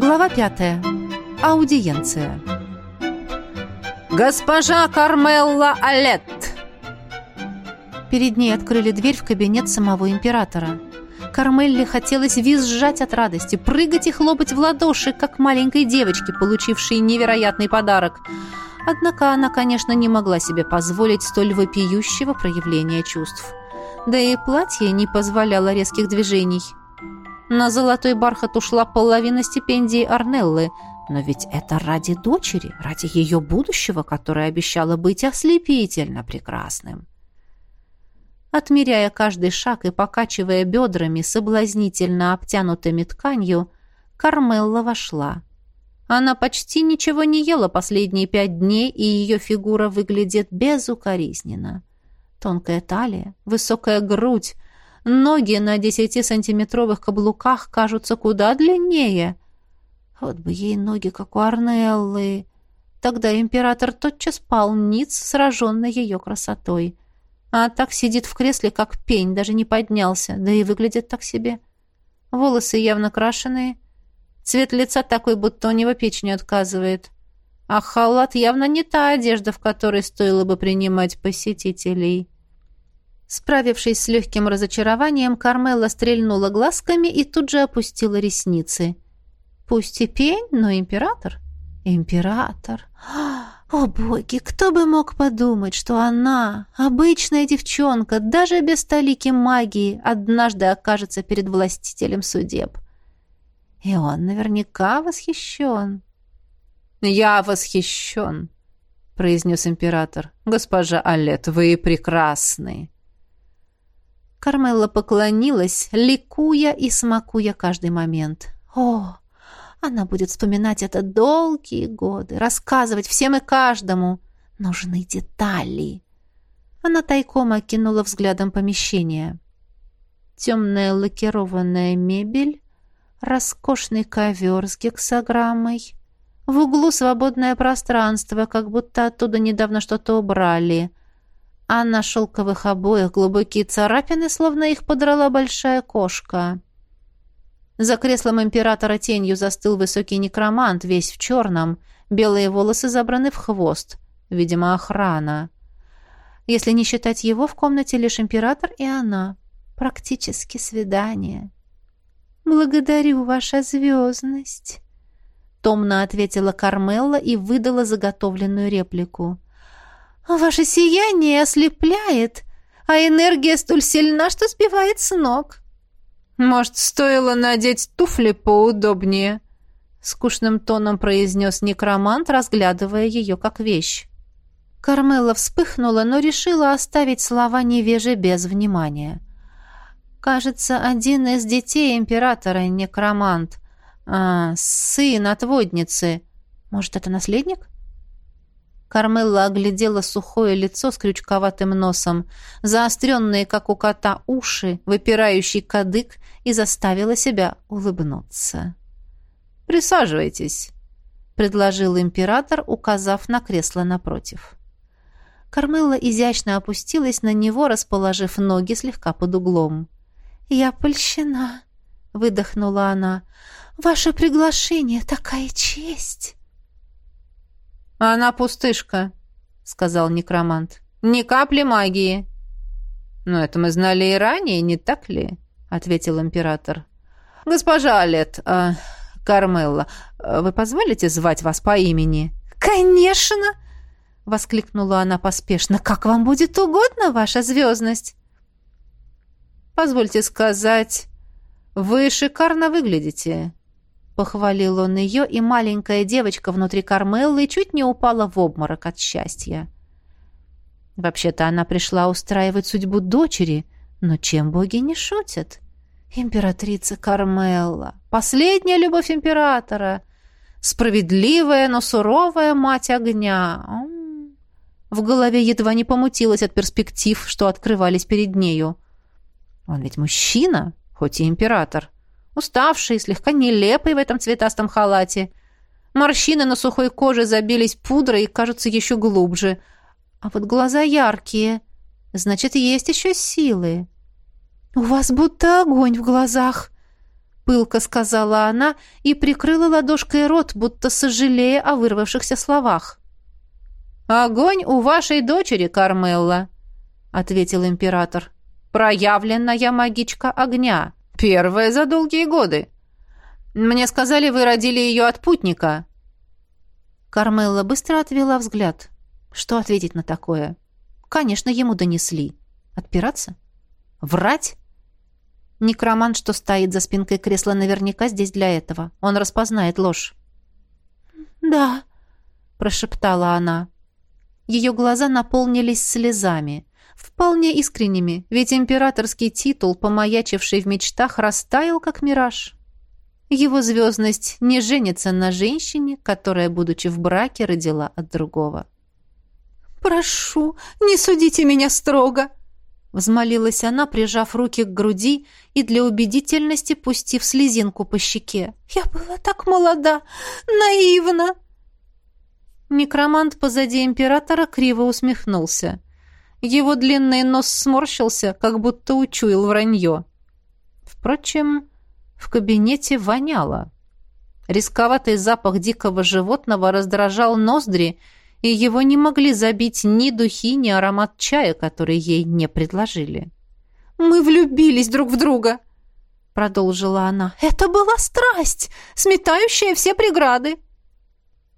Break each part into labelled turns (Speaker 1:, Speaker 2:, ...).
Speaker 1: Глава пятая. Аудиенция.
Speaker 2: «Госпожа Кармелла Алет!»
Speaker 1: Перед ней открыли дверь в кабинет самого императора. Кармелле хотелось визжать от радости, прыгать и хлопать в ладоши, как маленькой девочке, получившей невероятный подарок. Однако она, конечно, не могла себе позволить столь вопиющего проявления чувств. Да и платье не позволяло резких движений. На золотой бархат ушла половина стипендии Арнеллы, но ведь это ради дочери, ради ее будущего, которое обещало быть ослепительно прекрасным. Отмеряя каждый шаг и покачивая бедрами, соблазнительно обтянутыми тканью, Кармелла вошла. Она почти ничего не ела последние пять дней, и ее фигура выглядит безукоризненно. Тонкая талия, высокая грудь, ноги на десятисантиметровых каблуках кажутся куда длиннее. Вот бы ей ноги, как у Арнеллы. Тогда император тотчас пал ниц, сраженный ее красотой. А так сидит в кресле, как пень, даже не поднялся, да и выглядит так себе. Волосы явно крашеные. Цвет лица такой, будто у него печень отказывает. А халат явно не та одежда, в которой стоило бы принимать посетителей. Справившись с легким разочарованием, Кармелла стрельнула глазками и тут же опустила ресницы. Пусть и пень, но император. Император. О, боги, кто бы мог подумать, что она, обычная девчонка, даже без столики магии, однажды окажется перед властителем судеб. И он наверняка восхищен.
Speaker 2: «Я восхищен», — произнес император. «Госпожа Алет, вы прекрасны».
Speaker 1: Кармелла поклонилась, ликуя и смакуя каждый момент. «О, она будет вспоминать это долгие годы, рассказывать всем и каждому. Нужны детали. Она тайком окинула взглядом помещение. Темная лакированная мебель, роскошный ковер с гексограммой. В углу свободное пространство, как будто оттуда недавно что-то убрали. А на шелковых обоях глубокие царапины, словно их подрала большая кошка. За креслом императора тенью застыл высокий некромант, весь в черном. Белые волосы забраны в хвост. Видимо, охрана. Если не считать его, в комнате лишь император и она. Практически свидание. «Благодарю, ваша звездность», — томно ответила Кармелла и выдала заготовленную реплику. «Ваше сияние ослепляет, а энергия столь сильна, что сбивает с ног».
Speaker 2: «Может, стоило надеть туфли поудобнее?» Скучным тоном произнес некромант, разглядывая ее как вещь.
Speaker 1: Кармела вспыхнула, но решила оставить слова невежи без внимания. «Кажется, один из детей императора некромант. А, сын отводницы. Может, это наследник?» Кармелла оглядела сухое лицо с крючковатым носом, заостренные, как у кота, уши, выпирающий кадык и заставила себя улыбнуться.
Speaker 2: «Присаживайтесь», — предложил император, указав на кресло напротив.
Speaker 1: Кармелла изящно опустилась на него, расположив ноги слегка под углом. «Я польщена», — выдохнула она. «Ваше приглашение — такая честь!»
Speaker 2: «Она пустышка», — сказал некромант. «Ни капли магии». «Но это мы знали и ранее, не так ли?» — ответил император. «Госпожа Алет, э, Кармелла, вы позволите звать вас по имени?»
Speaker 1: «Конечно!» — воскликнула она поспешно. «Как вам будет угодно, ваша звездность?»
Speaker 2: «Позвольте сказать, вы шикарно выглядите», Похвалил он ее, и маленькая девочка внутри Кармеллы чуть не упала в обморок от счастья. Вообще-то она пришла устраивать судьбу дочери, но чем боги не шутят? Императрица Кармелла, последняя любовь императора, справедливая, но суровая мать огня. В голове едва не помутилась от перспектив, что открывались перед нею. Он ведь мужчина, хоть и император. — уставший, слегка нелепый в этом цветастом халате. Морщины на сухой коже забились пудрой и кажутся еще глубже. А вот глаза яркие. Значит, есть еще силы.
Speaker 1: «У вас будто огонь в глазах», —
Speaker 2: пылко сказала она и прикрыла ладошкой рот, будто сожалея о вырвавшихся словах.
Speaker 1: «Огонь у вашей дочери, Кармелла», — ответил император. «Проявленная магичка огня. Первая за долгие годы. Мне сказали, вы родили ее от путника».
Speaker 2: Кармелла быстро отвела взгляд. Что ответить на такое? Конечно, ему донесли. Отпираться? Врать? Некромант, что стоит за спинкой кресла, наверняка здесь для этого. Он распознает ложь. «Да», — прошептала она. Ее глаза наполнились слезами. Вполне искренними, ведь императорский титул, помаячивший в мечтах, растаял, как мираж. Его звездность не женится на женщине, которая, будучи в браке, родила от другого.
Speaker 1: «Прошу, не судите меня строго!»
Speaker 2: Взмолилась она, прижав руки к груди и для убедительности пустив слезинку по щеке.
Speaker 1: «Я была так молода, наивна!»
Speaker 2: Некромант позади императора криво усмехнулся. Его длинный нос сморщился, как будто учуял вранье. Впрочем, в кабинете воняло. Рисковатый запах дикого животного раздражал ноздри, и его не могли забить ни духи, ни аромат чая, который ей не предложили.
Speaker 1: «Мы влюбились друг в друга», — продолжила она. «Это была страсть, сметающая все преграды».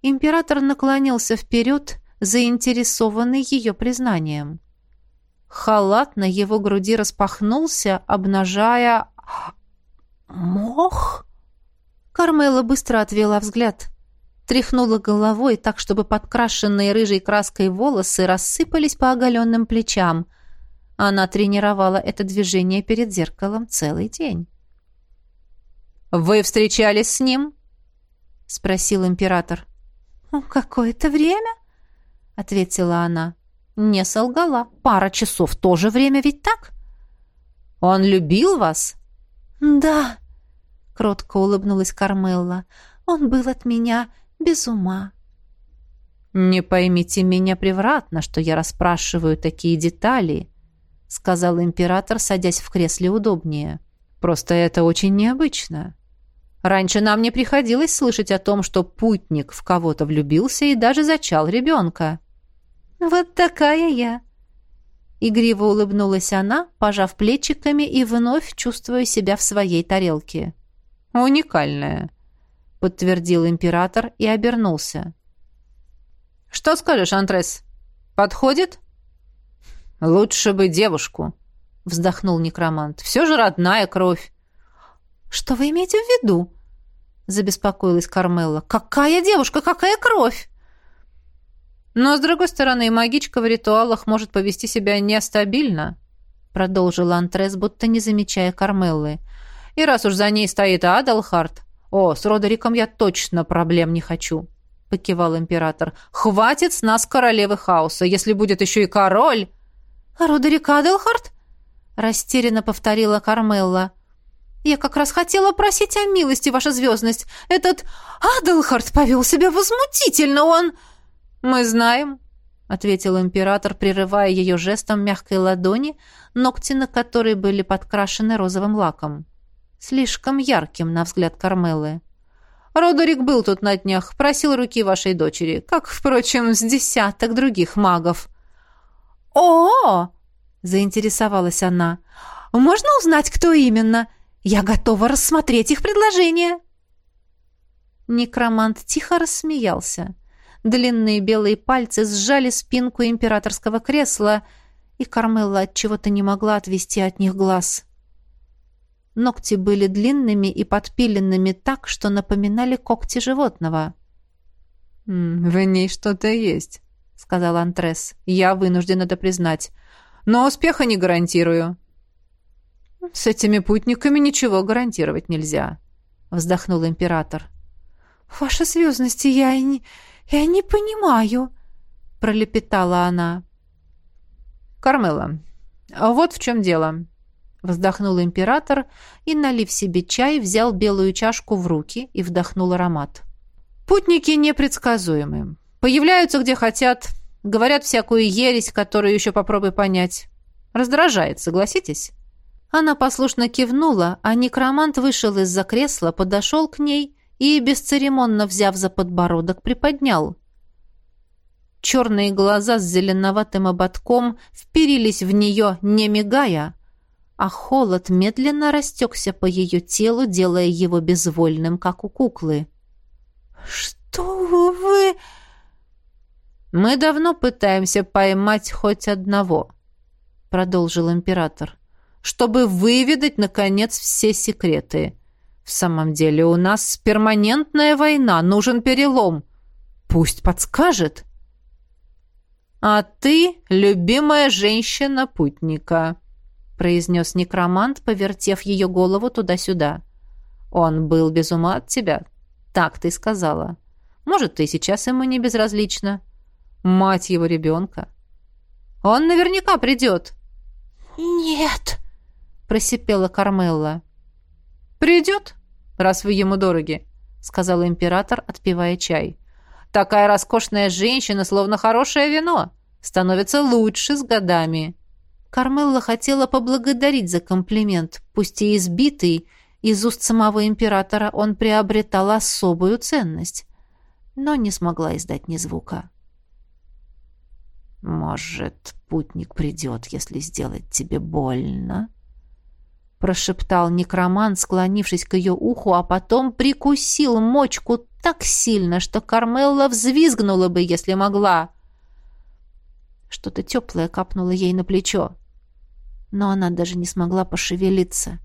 Speaker 2: Император наклонился вперед, заинтересованный ее признанием. Халат на его груди распахнулся, обнажая «Мох?» Кармела быстро отвела взгляд. Тряхнула головой так, чтобы подкрашенные рыжей краской волосы рассыпались по оголенным плечам. Она тренировала это движение перед зеркалом целый день.
Speaker 1: «Вы встречались с ним?»
Speaker 2: — спросил император.
Speaker 1: «Какое-то время?» — ответила она.
Speaker 2: «Не солгала. Пара часов тоже время, ведь так?»
Speaker 1: «Он любил вас?»
Speaker 2: «Да», — кротко улыбнулась Кармелла. «Он был от меня без ума».
Speaker 1: «Не поймите меня превратно, что я расспрашиваю такие детали», — сказал император, садясь в кресле удобнее. «Просто это очень необычно. Раньше нам не приходилось слышать о том, что путник в кого-то влюбился и даже зачал ребенка».
Speaker 2: «Вот такая я», Игриво улыбнулась она, пожав плечиками и вновь чувствуя себя в своей тарелке.
Speaker 1: «Уникальная», — подтвердил император и обернулся. «Что скажешь, Антрес? Подходит?» «Лучше бы девушку», — вздохнул некромант. «Все же родная кровь».
Speaker 2: «Что вы имеете в виду?» — забеспокоилась Кармелла. «Какая девушка, какая кровь?»
Speaker 1: Но, с другой стороны, магичка в ритуалах может повести себя нестабильно, продолжил Антрес, будто не замечая Кармеллы. И раз уж за ней стоит Адалхард... О, с Родериком я точно проблем не хочу, покивал император. Хватит с нас королевы хаоса, если будет еще и король...
Speaker 2: Родерик Адалхард? растерянно повторила Кармелла. «Я как раз хотела просить о милости, ваша звездность. Этот Адалхард повел себя возмутительно, он...»
Speaker 1: «Мы знаем», — ответил император, прерывая ее жестом мягкой ладони, ногти на которой были подкрашены розовым лаком. Слишком ярким, на взгляд Кармелы. «Родерик был тут на днях, просил руки вашей дочери, как, впрочем, с десяток других магов».
Speaker 2: «О!», -о заинтересовалась она. «Можно узнать, кто именно? Я готова рассмотреть их предложение».
Speaker 1: Некромант тихо рассмеялся. Длинные белые пальцы сжали спинку императорского кресла, и Кармелла от чего-то не могла отвести от них глаз. Ногти были длинными и подпиленными так, что напоминали когти животного. «В ней что-то есть», — сказал Антрес. «Я вынужден это признать. Но успеха не гарантирую». «С этими путниками ничего гарантировать нельзя», — вздохнул император.
Speaker 2: «Ваша звездность, я и не... «Я не понимаю», — пролепетала она.
Speaker 1: «Кармела, вот в чем дело», — вздохнул император и, налив себе чай, взял белую чашку в руки и вдохнул аромат. «Путники непредсказуемы. Появляются где хотят, говорят всякую ересь, которую еще попробуй понять. Раздражает, согласитесь?»
Speaker 2: Она послушно кивнула, а некромант вышел из-за кресла, подошел к ней и, бесцеремонно взяв за подбородок, приподнял. Черные глаза с зеленоватым ободком вперились в нее, не мигая, а холод медленно растекся по ее телу, делая его безвольным, как у куклы.
Speaker 1: «Что вы...»
Speaker 2: «Мы давно пытаемся поймать хоть одного», — продолжил император, «чтобы выведать, наконец, все секреты. В самом деле у нас перманентная война, нужен перелом. Пусть подскажет». «А ты — любимая женщина путника», — произнес некромант, повертев ее голову туда-сюда. «Он был без ума от тебя, так ты сказала. Может, ты сейчас ему не безразлична. Мать его ребенка. Он наверняка придет».
Speaker 1: «Нет», —
Speaker 2: просипела Кармелла. «Придет, раз вы ему дороги», — сказал император, отпивая чай. Такая роскошная женщина, словно хорошее вино, становится лучше с годами. Кармелла хотела поблагодарить за комплимент, пусть и избитый, из уст самого императора он приобретал особую ценность, но не смогла издать ни звука. «Может, путник придет, если сделать тебе больно?» Прошептал некромант, склонившись к ее уху, а потом прикусил мочку так сильно, что Кармелла взвизгнула бы, если могла. Что-то теплое капнуло ей на плечо. Но она даже не смогла пошевелиться.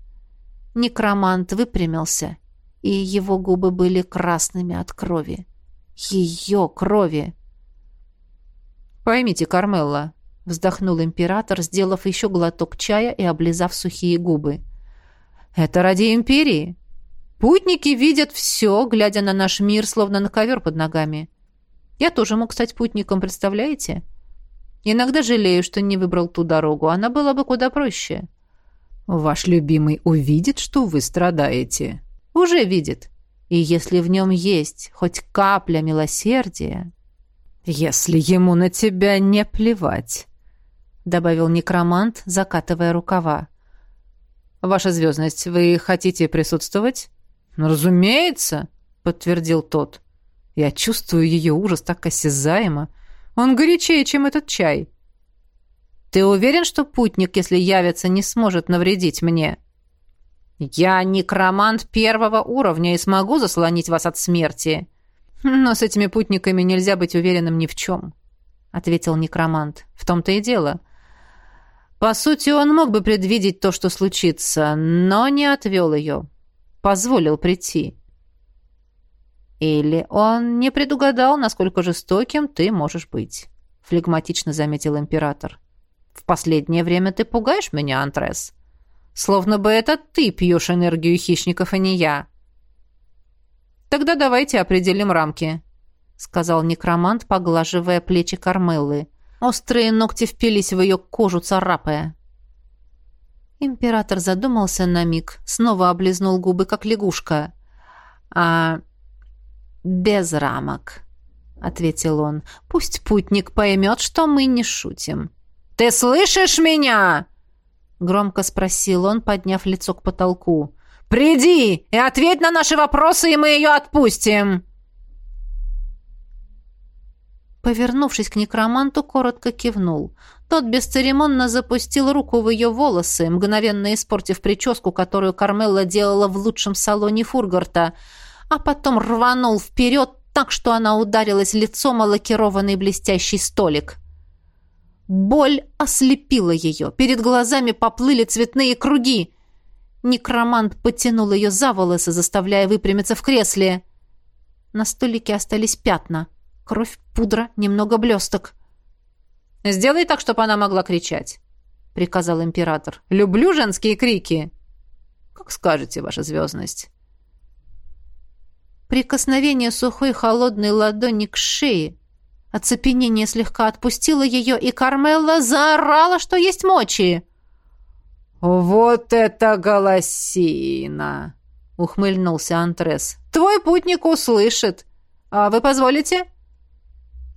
Speaker 2: Некромант выпрямился, и его губы были красными от крови. Ее крови. «Поймите, Кармелла», — вздохнул император, сделав еще глоток чая и облизав сухие губы. Это ради империи. Путники видят все, глядя на наш мир, словно на ковер под ногами. Я тоже мог стать путником, представляете? Иногда жалею, что не выбрал ту дорогу. Она была бы куда проще.
Speaker 3: Ваш любимый увидит, что вы страдаете.
Speaker 2: Уже видит. И если в нем есть хоть капля милосердия...
Speaker 3: Если ему на тебя не плевать, добавил некромант, закатывая рукава.
Speaker 2: «Ваша звездность, вы хотите присутствовать?»
Speaker 3: «Ну, «Разумеется», — подтвердил тот. «Я чувствую ее ужас так осязаемо. Он горячее, чем этот чай».
Speaker 2: «Ты уверен, что путник, если явится, не сможет навредить мне?» «Я некромант первого уровня и смогу заслонить вас от смерти. Но с этими путниками нельзя быть уверенным ни в чем», — ответил некромант. «В том-то и дело. По сути, он мог бы предвидеть то, что случится, но не отвел ее. Позволил прийти. Или он не предугадал, насколько жестоким ты можешь быть, флегматично заметил император. В последнее время ты пугаешь меня, Антрес. Словно бы это ты пьешь энергию хищников, а не я. Тогда давайте определим рамки, сказал некромант, поглаживая плечи Кармеллы. Острые ногти впились в ее кожу, царапая. Император задумался на миг, снова облизнул губы, как лягушка. «А без рамок», — ответил он. «Пусть путник поймет, что мы не шутим». «Ты слышишь меня?» — громко спросил он, подняв лицо к потолку. «Приди и ответь на наши вопросы, и мы ее отпустим!» Повернувшись к некроманту, коротко кивнул. Тот бесцеремонно запустил руку в ее волосы, мгновенно испортив прическу, которую Кармелла делала в лучшем салоне Фургарта, а потом рванул вперед так, что она ударилась лицом о лакированный блестящий столик. Боль ослепила ее. Перед глазами поплыли цветные круги. Некромант потянул ее за волосы, заставляя выпрямиться в кресле. На столике остались пятна — Кровь, пудра, немного блесток. «Сделай так, чтобы она могла кричать», — приказал император. «Люблю женские крики». «Как скажете, ваша звездность». Прикосновение сухой холодной ладони к шее. Оцепенение слегка отпустило ее, и Кармелла заорала, что есть мочи.
Speaker 3: «Вот это голосина!» — ухмыльнулся Антрес.
Speaker 2: «Твой путник услышит. А вы позволите?»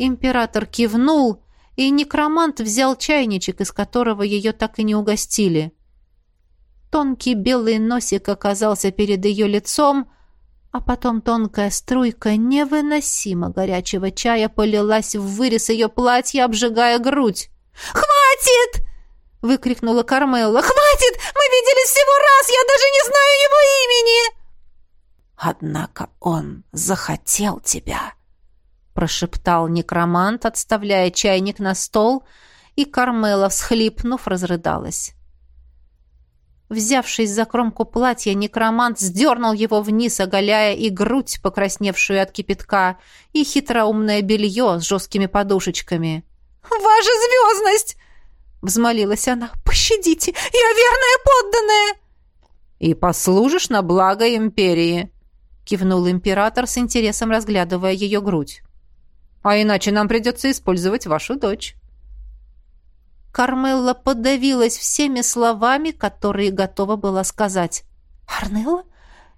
Speaker 2: Император кивнул, и некромант взял чайничек, из которого ее так и не угостили. тонкий белый носик оказался перед ее лицом, а потом тонкая струйка невыносимо горячего чая полилась в вырез ее платья, обжигая грудь.
Speaker 1: «Хватит!» — выкрикнула Кармелла. «Хватит! Мы виделись всего раз! Я даже не знаю его имени!»
Speaker 2: «Однако он захотел тебя!» — прошептал некромант, отставляя чайник на стол, и Кармела, всхлипнув, разрыдалась. Взявшись за кромку платья, некромант сдернул его вниз, оголяя и грудь, покрасневшую от кипятка, и хитроумное белье с жесткими подушечками.
Speaker 1: «Ваша звездность!» — взмолилась она. «Пощадите! Я верная подданная!»
Speaker 3: «И послужишь на благо империи!» — кивнул император с интересом, разглядывая ее грудь. «А иначе нам придется использовать вашу дочь».
Speaker 2: Кармелла подавилась всеми словами, которые готова была сказать.
Speaker 1: «Арнелла?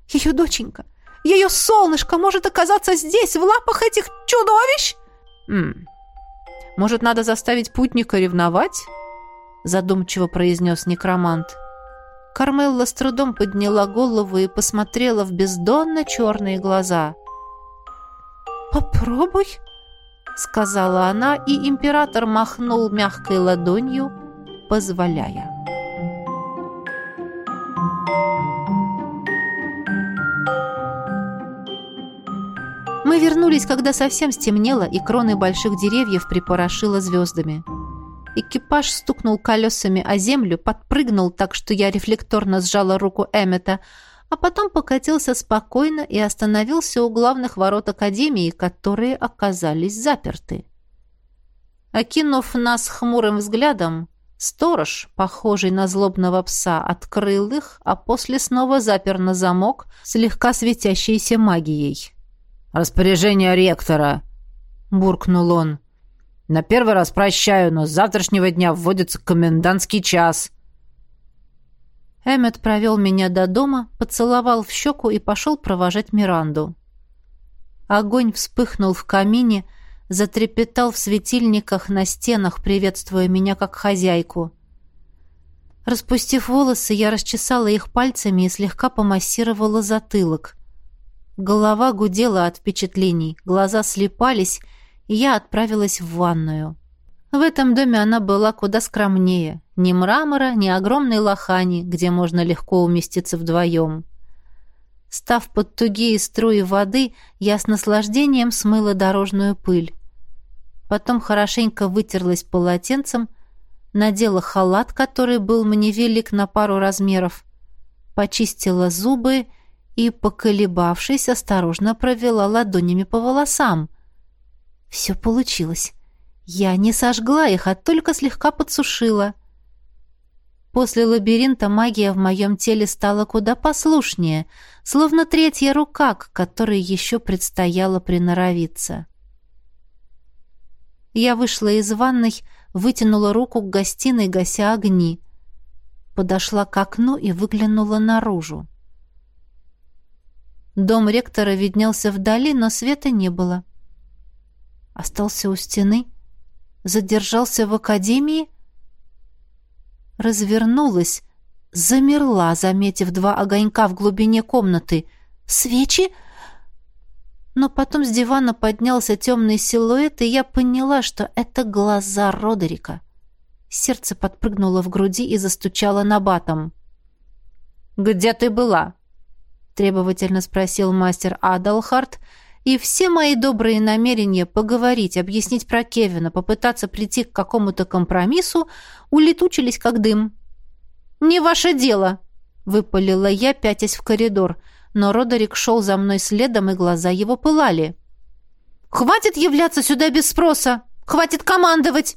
Speaker 1: Ее доченька? Ее солнышко может оказаться здесь, в лапах этих чудовищ?»
Speaker 3: М -м. «Может, надо заставить путника ревновать?» задумчиво произнес некромант.
Speaker 2: Кармелла с трудом подняла голову и посмотрела в бездонно черные глаза.
Speaker 1: «Попробуй», —
Speaker 2: сказала она, и император махнул мягкой ладонью, позволяя. Мы вернулись, когда совсем стемнело, и кроны больших деревьев припорошило звездами. Экипаж стукнул колесами о землю, подпрыгнул так, что я рефлекторно сжала руку Эммета, а потом покатился спокойно и остановился у главных ворот Академии, которые оказались заперты. Окинув нас хмурым взглядом, сторож, похожий на злобного пса, открыл их, а после снова запер на замок, слегка светящейся магией.
Speaker 3: «Распоряжение ректора!» — буркнул он. «На первый раз прощаю, но с завтрашнего дня вводится комендантский час».
Speaker 2: Эммет провел меня до дома, поцеловал в щеку и пошел провожать Миранду. Огонь вспыхнул в камине, затрепетал в светильниках на стенах, приветствуя меня как хозяйку. Распустив волосы, я расчесала их пальцами и слегка помассировала затылок. Голова гудела от впечатлений, глаза слепались, и я отправилась в ванную. В этом доме она была куда скромнее. Ни мрамора, ни огромной лохани, где можно легко уместиться вдвоем. Став под тугие струи воды, я с наслаждением смыла дорожную пыль. Потом хорошенько вытерлась полотенцем, надела халат, который был мне велик на пару размеров, почистила зубы и, поколебавшись, осторожно провела ладонями по волосам. Все получилось. Я не сожгла их, а только слегка подсушила. После лабиринта магия в моем теле стала куда послушнее, словно третья рука, к которой еще предстояло приноровиться. Я вышла из ванной, вытянула руку к гостиной, гася огни. Подошла к окну и выглянула наружу. Дом ректора виднелся вдали, но света не было. Остался у стены, задержался в академии, развернулась, замерла, заметив два огонька в глубине комнаты. «Свечи?» Но потом с дивана поднялся темный силуэт, и я поняла, что это глаза Родерика. Сердце подпрыгнуло в груди и застучало на батом. «Где ты была?» — требовательно спросил мастер Адалхарт, и все мои добрые намерения поговорить, объяснить про Кевина, попытаться прийти к какому-то компромиссу улетучились как дым. «Не ваше дело!» — выпалила я, пятясь в коридор, но Родерик шел за мной следом, и глаза его пылали. «Хватит являться сюда без спроса! Хватит командовать!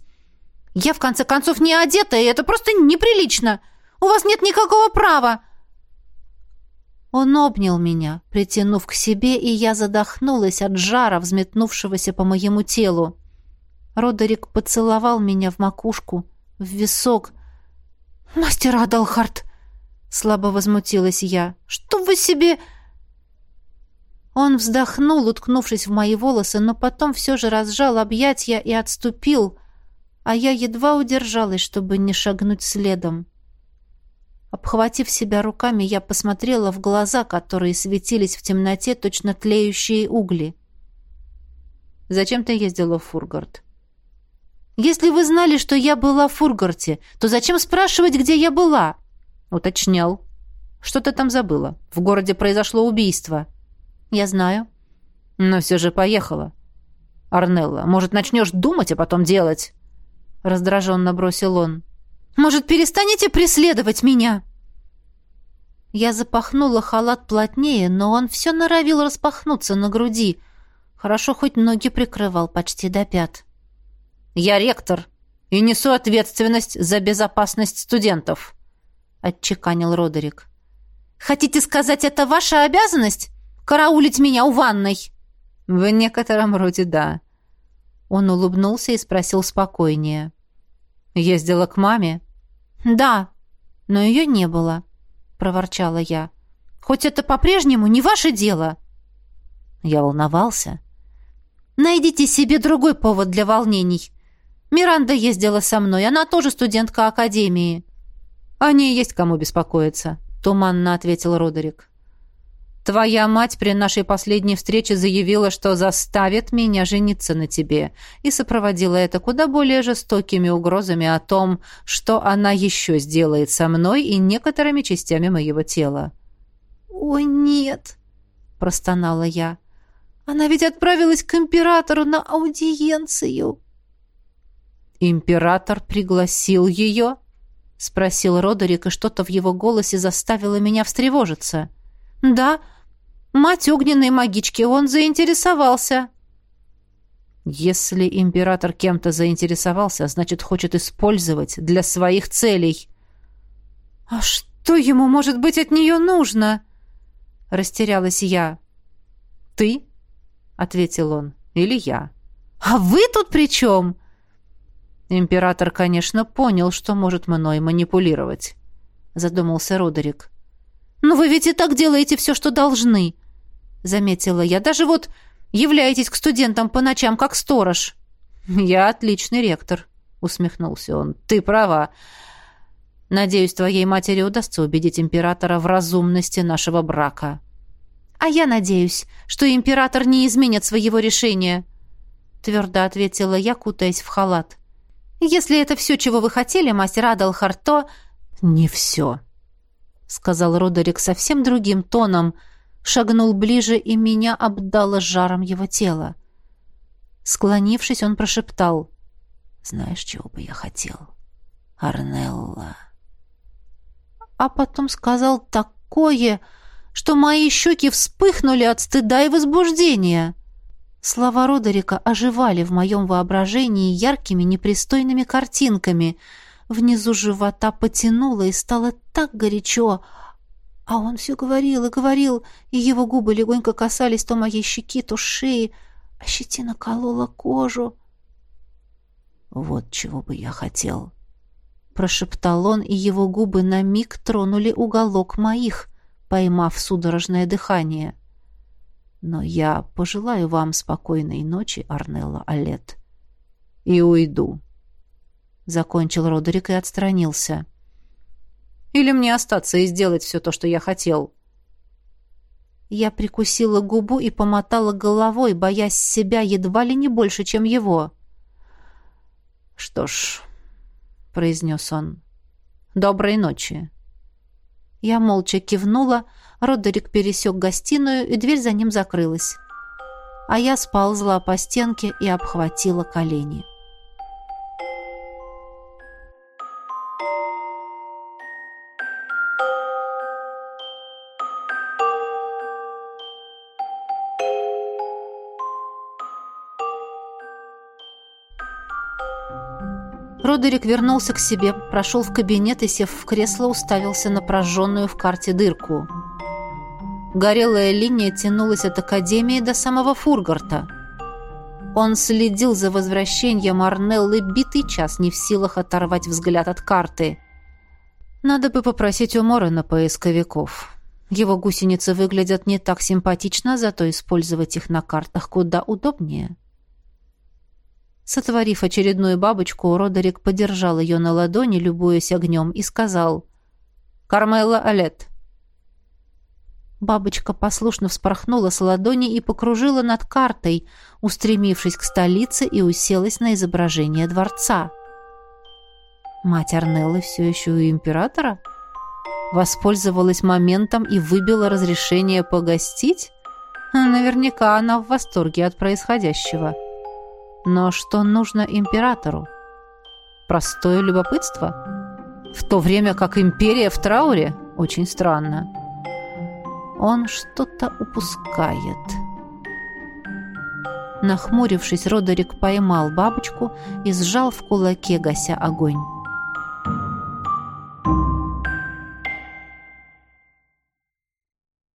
Speaker 2: Я, в конце концов, не одета, и это просто неприлично! У вас нет никакого права!» Он обнял меня, притянув к себе, и я задохнулась от жара, взметнувшегося по моему телу. Родерик поцеловал меня в макушку, в висок. «Мастер Адалхарт!» — слабо возмутилась я. «Что вы себе...» Он вздохнул, уткнувшись в мои волосы, но потом все же разжал объятья и отступил, а я едва удержалась, чтобы не шагнуть следом. Обхватив себя руками, я посмотрела в глаза, которые светились в темноте точно тлеющие угли.
Speaker 3: «Зачем ты ездила в Фургард?»
Speaker 2: «Если вы знали, что я была в Фургарте, то зачем спрашивать, где я была?»
Speaker 3: «Уточнял. Что ты там забыла? В городе произошло убийство».
Speaker 2: «Я знаю».
Speaker 3: «Но все же поехала». «Арнелла, может, начнешь думать, а потом делать?» Раздраженно бросил он.
Speaker 2: «Может, перестанете преследовать меня?» Я запахнула халат плотнее, но он все норовил распахнуться на груди. Хорошо, хоть ноги прикрывал почти до пят.
Speaker 3: «Я ректор и несу ответственность за безопасность студентов», — отчеканил Родерик.
Speaker 2: «Хотите сказать, это ваша обязанность? Караулить меня у ванной?»
Speaker 3: «В некотором роде да». Он улыбнулся и спросил спокойнее. «Ездила к маме?»
Speaker 2: «Да, но ее не было», — проворчала я. «Хоть это по-прежнему не ваше дело».
Speaker 3: Я волновался.
Speaker 2: «Найдите себе другой повод для волнений. Миранда ездила со мной, она тоже студентка академии».
Speaker 3: «О ней есть кому беспокоиться», — туманно ответил Родерик. Твоя мать при нашей последней встрече заявила, что заставит меня жениться на тебе, и сопроводила это куда более жестокими угрозами о том, что она еще сделает со мной и некоторыми частями моего тела.
Speaker 2: «О, нет!» — простонала я. «Она ведь отправилась к императору на аудиенцию!»
Speaker 3: «Император пригласил ее?» — спросил Родерик, и что-то в его голосе заставило меня встревожиться.
Speaker 2: «Да, Мать огненной магички, он заинтересовался.
Speaker 3: Если император кем-то заинтересовался, значит, хочет использовать для своих целей.
Speaker 2: А что ему, может быть, от нее нужно? Растерялась я.
Speaker 3: Ты? Ответил он. Или я.
Speaker 2: А вы тут при чем?
Speaker 3: Император, конечно, понял, что может мной манипулировать. Задумался Родерик.
Speaker 2: Но вы ведь и так делаете все, что должны заметила я. Даже вот являетесь к студентам по ночам как сторож.
Speaker 3: Я отличный ректор, усмехнулся он. Ты права. Надеюсь, твоей матери удастся убедить императора в разумности нашего брака.
Speaker 2: А я надеюсь, что император не изменит своего решения, твердо ответила я, кутаясь в халат. Если это все, чего вы хотели, мастер Адалхар, то
Speaker 3: не все, сказал Родерик совсем другим тоном, — шагнул ближе, и меня обдало жаром его тела. Склонившись, он прошептал. «Знаешь, чего бы я хотел? Арнелла».
Speaker 2: А потом сказал такое, что мои щеки вспыхнули от стыда и возбуждения. Слова Родерика оживали в моем воображении яркими непристойными картинками. Внизу живота потянуло и стало так горячо, а он все говорил и говорил, и его губы легонько касались то моей щеки, то шеи, а щетина колола кожу.
Speaker 3: «Вот чего бы я хотел», —
Speaker 2: прошептал он, и его губы на миг тронули уголок моих, поймав судорожное дыхание.
Speaker 3: «Но я пожелаю вам спокойной ночи, Арнелла Алет, и уйду», — закончил Родерик и отстранился. — или мне остаться и сделать все то, что я хотел?»
Speaker 2: Я прикусила губу и помотала головой, боясь себя едва ли не больше, чем его.
Speaker 3: «Что ж», — произнес он, — «доброй ночи».
Speaker 2: Я молча кивнула, Родерик пересек гостиную, и дверь за ним закрылась. А я сползла по стенке и обхватила колени. Родерик вернулся к себе, прошел в кабинет и, сев в кресло, уставился на прожженную в карте дырку. Горелая линия тянулась от Академии до самого Фургарта. Он следил за возвращением Арнеллы битый час, не в силах оторвать взгляд от карты.
Speaker 3: «Надо бы попросить у Морена поисковиков. Его гусеницы выглядят не так симпатично, зато использовать их на картах куда удобнее». Сотворив очередную бабочку, Родерик подержал ее на ладони, любуясь огнем, и сказал Кармелла Алет».
Speaker 2: Бабочка послушно вспорхнула с ладони и покружила над картой, устремившись к столице и уселась на изображение дворца. Мать Арнеллы все еще у императора? Воспользовалась моментом и выбила разрешение погостить? Наверняка она в восторге от происходящего. Но что нужно императору? Простое любопытство? В то время как империя в трауре? Очень странно. Он что-то упускает. Нахмурившись, Родерик поймал бабочку и сжал в кулаке, гася огонь.